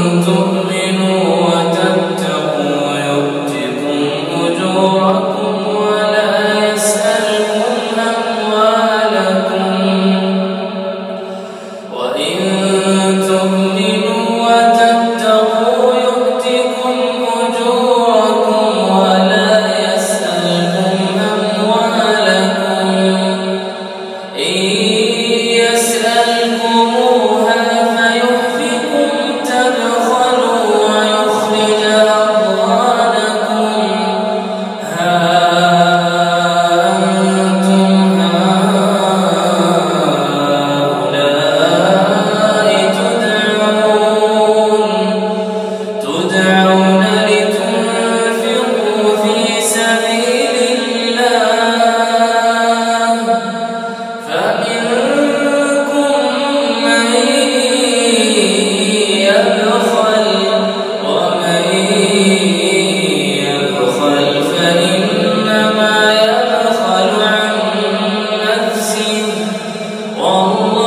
كنتم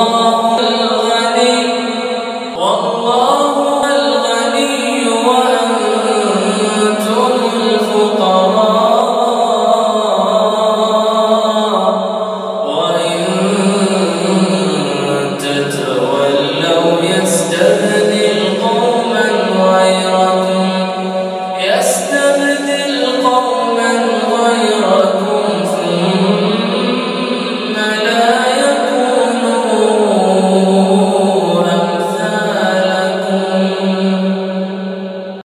Allah.